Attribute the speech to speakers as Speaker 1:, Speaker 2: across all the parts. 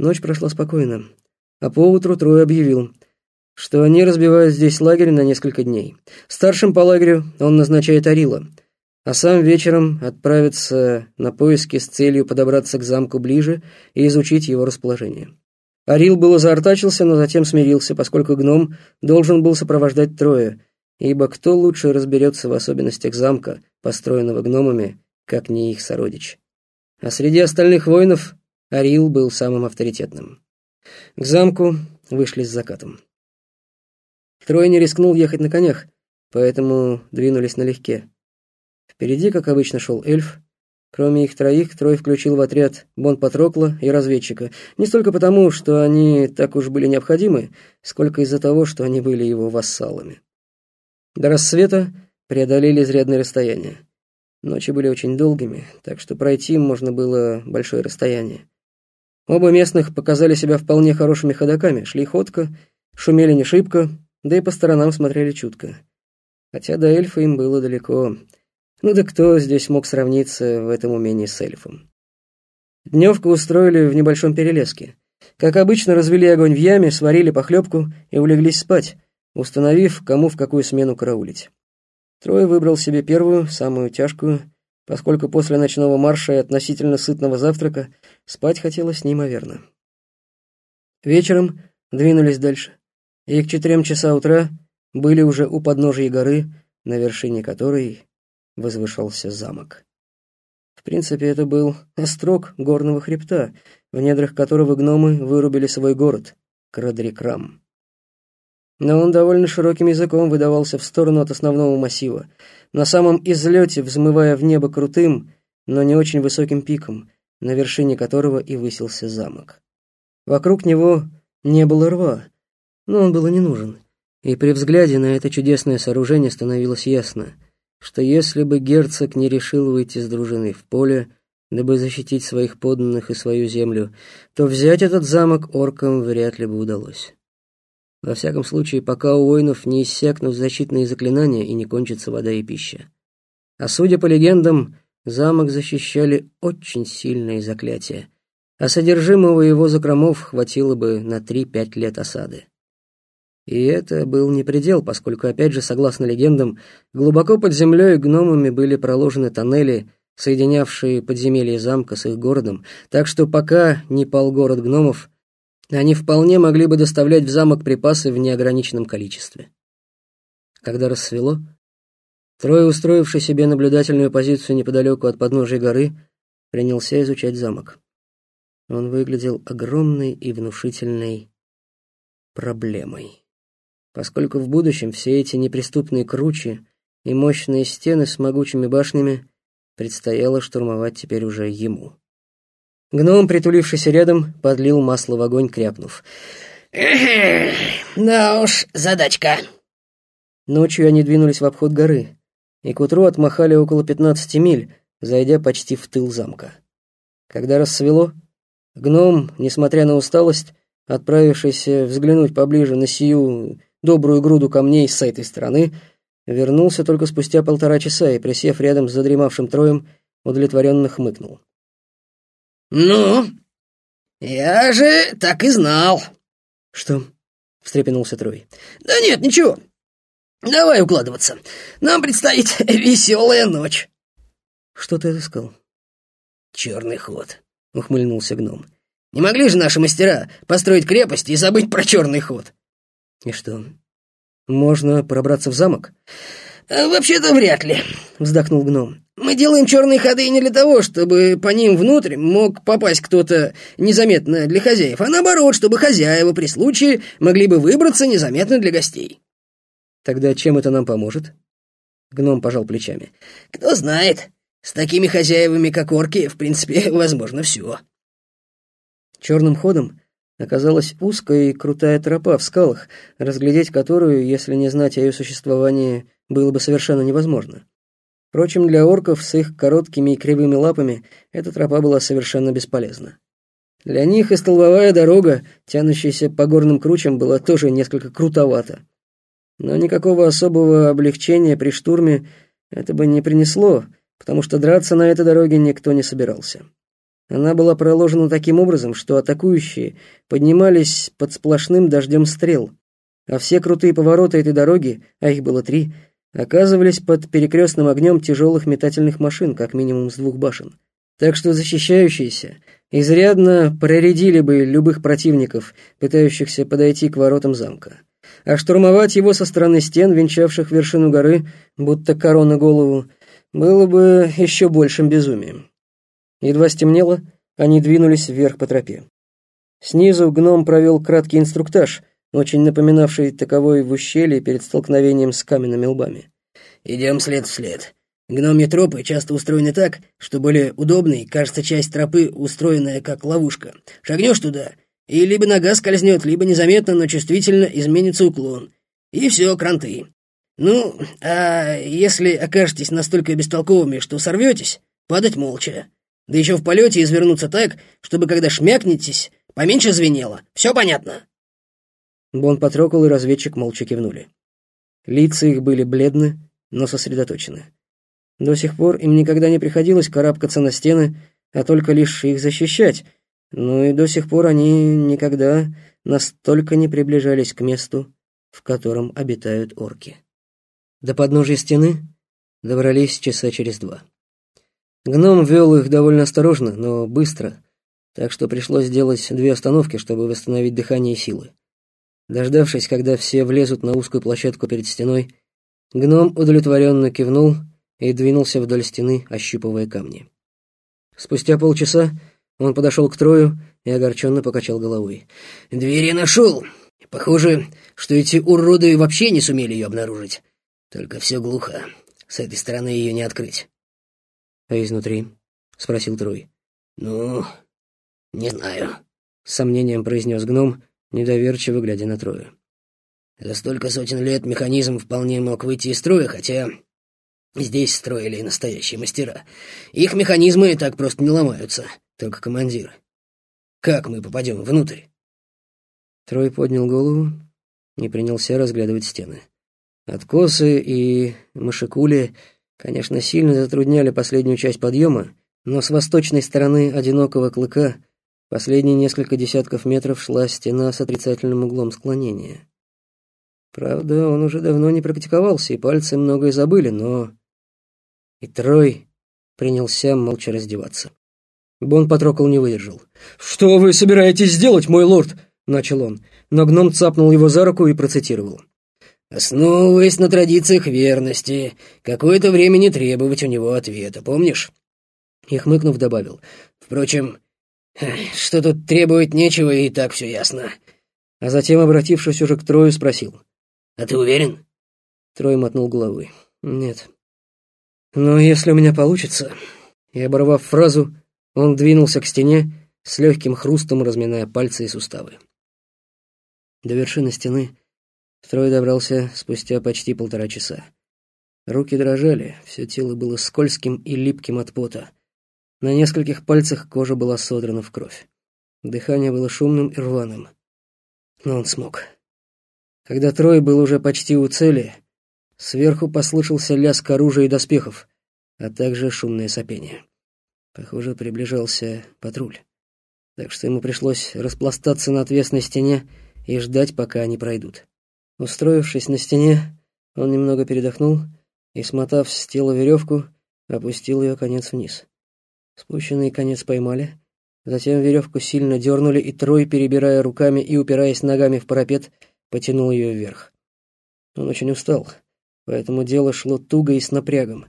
Speaker 1: Ночь прошла спокойно, а поутру Трой объявил, что они разбивают здесь лагерь на несколько дней. Старшим по лагерю он назначает Арила, а сам вечером отправится на поиски с целью подобраться к замку ближе и изучить его расположение. Арил было заортачился, но затем смирился, поскольку гном должен был сопровождать Троя, ибо кто лучше разберется в особенностях замка, построенного гномами, как не их сородич. А среди остальных воинов Арил был самым авторитетным. К замку вышли с закатом. Трой не рискнул ехать на конях, поэтому двинулись налегке. Впереди, как обычно, шел эльф. Кроме их троих, Трой включил в отряд Бон Патрокла и разведчика. Не столько потому, что они так уж были необходимы, сколько из-за того, что они были его вассалами. До рассвета преодолели изрядное расстояние. Ночи были очень долгими, так что пройти можно было большое расстояние. Оба местных показали себя вполне хорошими ходоками, шли ходко, шумели не шибко, да и по сторонам смотрели чутко. Хотя до эльфа им было далеко. Ну да кто здесь мог сравниться в этом умении с эльфом? Дневку устроили в небольшом перелеске. Как обычно, развели огонь в яме, сварили похлебку и улеглись спать, установив, кому в какую смену караулить. Трое выбрал себе первую, самую тяжкую, поскольку после ночного марша и относительно сытного завтрака спать хотелось неимоверно. Вечером двинулись дальше, и к четырем часа утра были уже у подножия горы, на вершине которой возвышался замок. В принципе, это был острог горного хребта, в недрах которого гномы вырубили свой город — Крадрикрам но он довольно широким языком выдавался в сторону от основного массива, на самом излете взмывая в небо крутым, но не очень высоким пиком, на вершине которого и высился замок. Вокруг него не было рва, но он был и не нужен, и при взгляде на это чудесное сооружение становилось ясно, что если бы герцог не решил выйти с дружиной в поле, дабы защитить своих подданных и свою землю, то взять этот замок оркам вряд ли бы удалось. Во всяком случае, пока у воинов не иссякнут защитные заклинания и не кончится вода и пища. А судя по легендам, замок защищали очень сильные заклятия, а содержимого его закромов хватило бы на 3-5 лет осады. И это был не предел, поскольку, опять же, согласно легендам, глубоко под землей гномами были проложены тоннели, соединявшие подземелье замка с их городом, так что пока не пал город гномов, они вполне могли бы доставлять в замок припасы в неограниченном количестве. Когда рассвело, Трое, устроивший себе наблюдательную позицию неподалеку от подножия горы, принялся изучать замок. Он выглядел огромной и внушительной проблемой. Поскольку в будущем все эти неприступные кручи и мощные стены с могучими башнями предстояло штурмовать теперь уже ему. Гном, притулившийся рядом, подлил масло в огонь, крякнув.
Speaker 2: «Да уж, задачка».
Speaker 1: Ночью они двинулись в обход горы, и к утру отмахали около пятнадцати миль, зайдя почти в тыл замка. Когда рассвело, гном, несмотря на усталость, отправившийся взглянуть поближе на сию добрую груду камней с этой стороны, вернулся только спустя полтора часа и, присев рядом с задремавшим троем, удовлетворенно хмыкнул.
Speaker 2: «Ну, я же так и знал».
Speaker 1: «Что?» — встрепенулся Трой.
Speaker 2: «Да нет, ничего. Давай укладываться. Нам предстоит веселая ночь».
Speaker 1: «Что ты отыскал?»
Speaker 2: «Черный ход», — ухмыльнулся гном. «Не могли же наши мастера построить крепость и забыть про черный ход?»
Speaker 1: «И что, можно пробраться в замок?»
Speaker 2: «Э, «Вообще-то вряд ли», — вздохнул гном. Мы делаем черные ходы не для того, чтобы по ним внутрь мог попасть кто-то незаметно для хозяев, а наоборот, чтобы хозяева при случае могли бы выбраться незаметно для гостей.
Speaker 1: Тогда чем это нам поможет? Гном пожал плечами.
Speaker 2: Кто знает. С такими хозяевами, как орки, в принципе, возможно все.
Speaker 1: Черным ходом оказалась узкая и крутая тропа в скалах, разглядеть которую, если не знать о ее существовании, было бы совершенно невозможно. Впрочем, для орков с их короткими и кривыми лапами эта тропа была совершенно бесполезна. Для них и столбовая дорога, тянущаяся по горным кручам, была тоже несколько крутовата. Но никакого особого облегчения при штурме это бы не принесло, потому что драться на этой дороге никто не собирался. Она была проложена таким образом, что атакующие поднимались под сплошным дождем стрел, а все крутые повороты этой дороги, а их было три, оказывались под перекрестным огнем тяжелых метательных машин, как минимум с двух башен. Так что защищающиеся изрядно проредили бы любых противников, пытающихся подойти к воротам замка. А штурмовать его со стороны стен, венчавших вершину горы, будто корона голову, было бы еще большим безумием. Едва стемнело, они двинулись вверх по тропе. Снизу гном провел краткий инструктаж, очень напоминавший таковой в ущелье перед столкновением с каменными лбами.
Speaker 2: «Идем след в след. Гномьи тропы часто устроены так, что более удобной кажется часть тропы, устроенная как ловушка. Шагнешь туда, и либо нога скользнет, либо незаметно, но чувствительно изменится уклон. И все, кранты. Ну, а если окажетесь настолько бестолковыми, что сорветесь, падать молча. Да еще в полете извернуться так, чтобы когда шмякнетесь, поменьше звенело. Все понятно?»
Speaker 1: Бон потрогал, и разведчик молча кивнули. Лица их были бледны, но сосредоточены. До сих пор им никогда не приходилось карабкаться на стены, а только лишь их защищать, ну и до сих пор они никогда настолько не приближались к месту, в котором обитают орки. До подножия стены добрались часа через два. Гном вел их довольно осторожно, но быстро, так что пришлось сделать две остановки, чтобы восстановить дыхание и силы. Дождавшись, когда все влезут на узкую площадку перед стеной, гном удовлетворенно кивнул и двинулся вдоль стены, ощупывая камни. Спустя полчаса он подошел к Трою и огорченно покачал головой.
Speaker 2: «Дверь я нашел. Похоже, что эти уроды вообще не сумели ее обнаружить. Только все глухо. С этой стороны ее не открыть».
Speaker 1: «А изнутри?» — спросил Трой.
Speaker 2: «Ну, не знаю», — с сомнением произнес гном, недоверчиво глядя на Трою. «За столько сотен лет механизм вполне мог выйти из строя, хотя здесь строили настоящие мастера. Их механизмы так просто не ломаются, только командир. Как мы попадем внутрь?»
Speaker 1: Трой поднял голову и принялся разглядывать стены. Откосы и мышекули конечно, сильно затрудняли последнюю часть подъема, но с восточной стороны одинокого клыка последние несколько десятков метров шла стена с отрицательным углом склонения. Правда, он уже давно не практиковался, и пальцы многое забыли, но... И Трой принялся молча раздеваться. Бон потрокол не выдержал. «Что вы собираетесь сделать, мой лорд?» — начал он, но гном цапнул его за руку и процитировал.
Speaker 2: Основываясь на традициях верности, какое-то время не требовать у него ответа, помнишь?» И хмыкнув, добавил. «Впрочем, что тут требовать нечего, и так все ясно».
Speaker 1: А затем, обратившись уже к Трою, спросил.
Speaker 2: «А ты уверен?»
Speaker 1: Трой мотнул головой. «Нет». «Но если у меня получится...» И, оборвав фразу, он двинулся к стене, с легким хрустом разминая пальцы и суставы. До вершины стены Трой добрался спустя почти полтора часа. Руки дрожали, все тело было скользким и липким от пота. На нескольких пальцах кожа была содрана в кровь. Дыхание было шумным и рваным. Но он смог. Когда Трой был уже почти у цели, сверху послышался лязг оружия и доспехов, а также шумное сопение. Похоже, приближался патруль. Так что ему пришлось распластаться на отвесной стене и ждать, пока они пройдут. Устроившись на стене, он немного передохнул и, смотав с тела веревку, опустил ее конец вниз. Спущенный конец поймали, затем веревку сильно дернули, и Трой, перебирая руками и упираясь ногами в парапет, потянул ее вверх. Он очень устал, поэтому дело шло туго и с напрягом,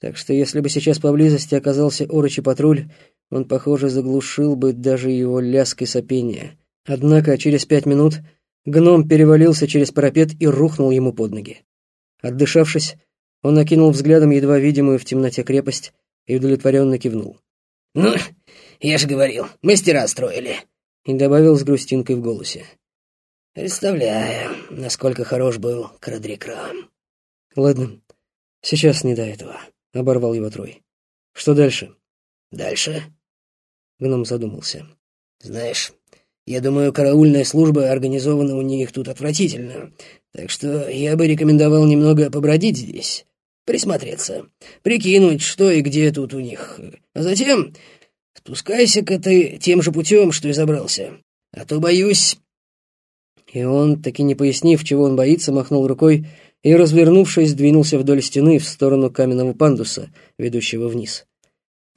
Speaker 1: так что если бы сейчас поблизости оказался орочий патруль, он, похоже, заглушил бы даже его лязг и сопение. Однако через пять минут Гном перевалился через парапет и рухнул ему под ноги. Отдышавшись, он окинул взглядом едва видимую в темноте крепость и удовлетворенно кивнул.
Speaker 2: «Ну, я же говорил, мастера строили», — и добавил с грустинкой в голосе. «Представляю, насколько хорош был Крадрикрам».
Speaker 1: «Ладно, сейчас не до этого», — оборвал его Трой. «Что дальше?»
Speaker 2: «Дальше?»
Speaker 1: Гном задумался.
Speaker 2: «Знаешь, я думаю, караульная служба организована у них тут отвратительно, так что я бы рекомендовал немного побродить здесь, присмотреться, прикинуть, что и где тут у них, а затем спускайся-ка ты тем же путем, что и забрался. А то боюсь...»
Speaker 1: И он, таки не пояснив, чего он боится, махнул рукой и, развернувшись, двинулся вдоль стены в сторону каменного пандуса, ведущего вниз.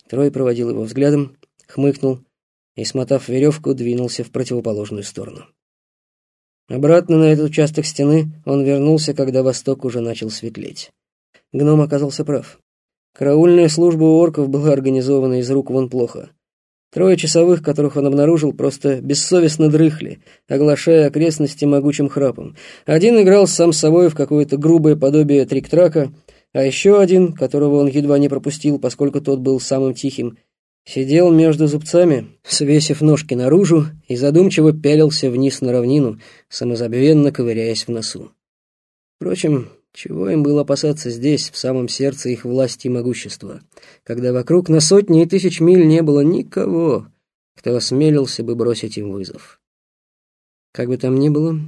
Speaker 1: Трой проводил его взглядом, хмыкнул и, смотав веревку, двинулся в противоположную сторону. Обратно на этот участок стены он вернулся, когда восток уже начал светлеть. Гном оказался прав. Караульная служба у орков была организована из рук вон плохо. Трое часовых, которых он обнаружил, просто бессовестно дрыхли, оглашая окрестности могучим храпом. Один играл сам с собой в какое-то грубое подобие трик-трака, а еще один, которого он едва не пропустил, поскольку тот был самым тихим, сидел между зубцами, свесив ножки наружу и задумчиво пялился вниз на равнину, самозабвенно ковыряясь в носу. Впрочем, чего им было опасаться здесь, в самом сердце их власти и могущества, когда вокруг на сотни и тысяч миль не было никого, кто осмелился бы бросить им вызов. Как бы там ни было,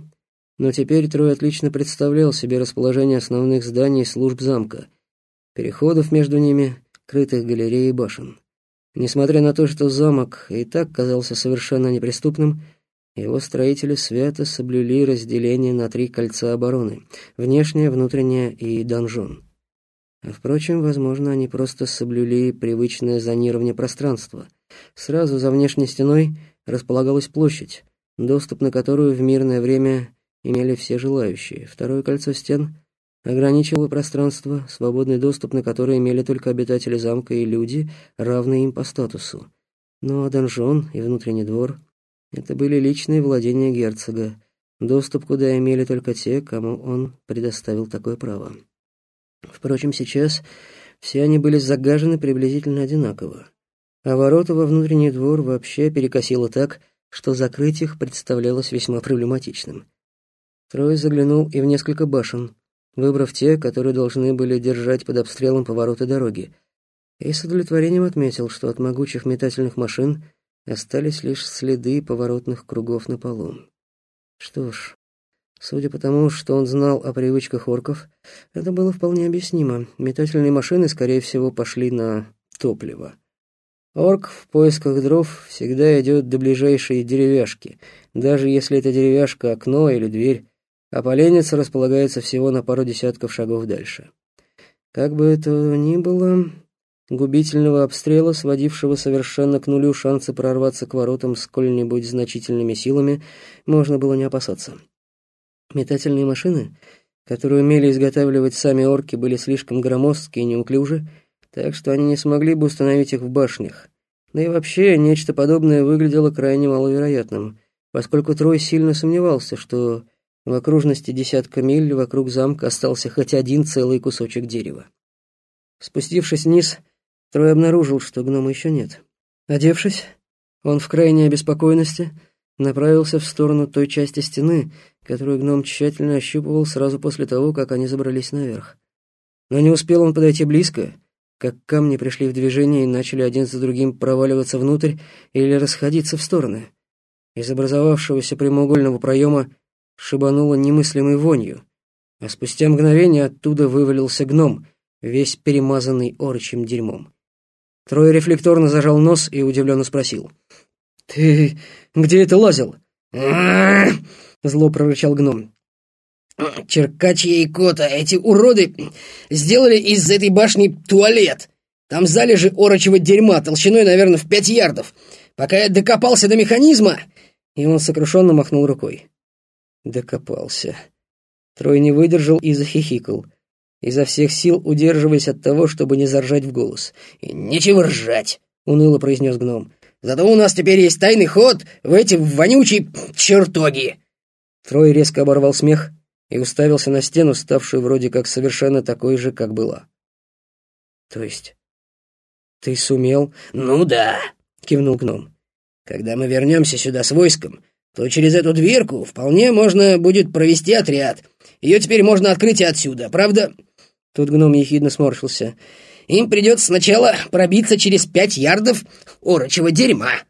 Speaker 1: но теперь Трой отлично представлял себе расположение основных зданий служб замка, переходов между ними, крытых галерей и башен. Несмотря на то, что замок и так казался совершенно неприступным, его строители свято соблюли разделение на три кольца обороны — внешнее, внутреннее и донжон. А впрочем, возможно, они просто соблюли привычное зонирование пространства. Сразу за внешней стеной располагалась площадь, доступ на которую в мирное время имели все желающие. Второе кольцо стен ограничивало пространство, свободный доступ на которое имели только обитатели замка и люди, равные им по статусу. Ну а донжон и внутренний двор это были личные владения герцога, доступ куда имели только те, кому он предоставил такое право. Впрочем, сейчас все они были загажены приблизительно одинаково, а ворота во внутренний двор вообще перекосило так, что закрыть их представлялось весьма проблематичным. Трой заглянул и в несколько башен, выбрав те, которые должны были держать под обстрелом повороты дороги, и с удовлетворением отметил, что от могучих метательных машин — Остались лишь следы поворотных кругов на полу. Что ж, судя по тому, что он знал о привычках орков, это было вполне объяснимо. Метательные машины, скорее всего, пошли на топливо. Орк в поисках дров всегда идет до ближайшей деревяшки, даже если эта деревяшка — окно или дверь, а поленница располагается всего на пару десятков шагов дальше. Как бы это ни было, губительного обстрела, сводившего совершенно к нулю шансы прорваться к воротам сколь-нибудь значительными силами, можно было не опасаться. Метательные машины, которые умели изготавливать сами орки, были слишком громоздкие и неуклюжи, так что они не смогли бы установить их в башнях. Да и вообще, нечто подобное выглядело крайне маловероятным, поскольку Трой сильно сомневался, что в окружности десятка миль вокруг замка остался хоть один целый кусочек дерева. Спустившись вниз, Трой обнаружил, что гнома еще нет. Одевшись, он в крайней обеспокоенности направился в сторону той части стены, которую гном тщательно ощупывал сразу после того, как они забрались наверх. Но не успел он подойти близко, как камни пришли в движение и начали один за другим проваливаться внутрь или расходиться в стороны. Из образовавшегося прямоугольного проема шибануло немыслимой вонью, а спустя мгновение оттуда вывалился гном, весь перемазанный орочим дерьмом. Трой рефлекторно зажал нос и удивленно спросил. «Ты где это лазил?» Зло прорычал гном.
Speaker 2: «Черкачья и Кота, эти уроды сделали из этой башни туалет. Там залежи орочего дерьма толщиной, наверное, в пять ярдов. Пока я докопался до механизма...»
Speaker 1: И он сокрушенно махнул рукой. Докопался. Трой не выдержал и захихикал изо всех сил удерживаясь от того, чтобы не заржать в голос.
Speaker 2: «И нечего ржать», — уныло произнес гном. «Зато у нас теперь есть тайный ход в эти вонючие чертоги».
Speaker 1: Трой резко оборвал смех и уставился на стену, ставшую вроде как совершенно такой же, как была. «То есть ты сумел?»
Speaker 2: «Ну да», — кивнул гном. «Когда мы вернемся сюда с войском, то через эту дверку вполне можно будет провести отряд. Ее теперь можно открыть и отсюда, правда?»
Speaker 1: Тут гном ехидно сморщился.
Speaker 2: «Им придется сначала пробиться через пять ярдов орочего дерьма».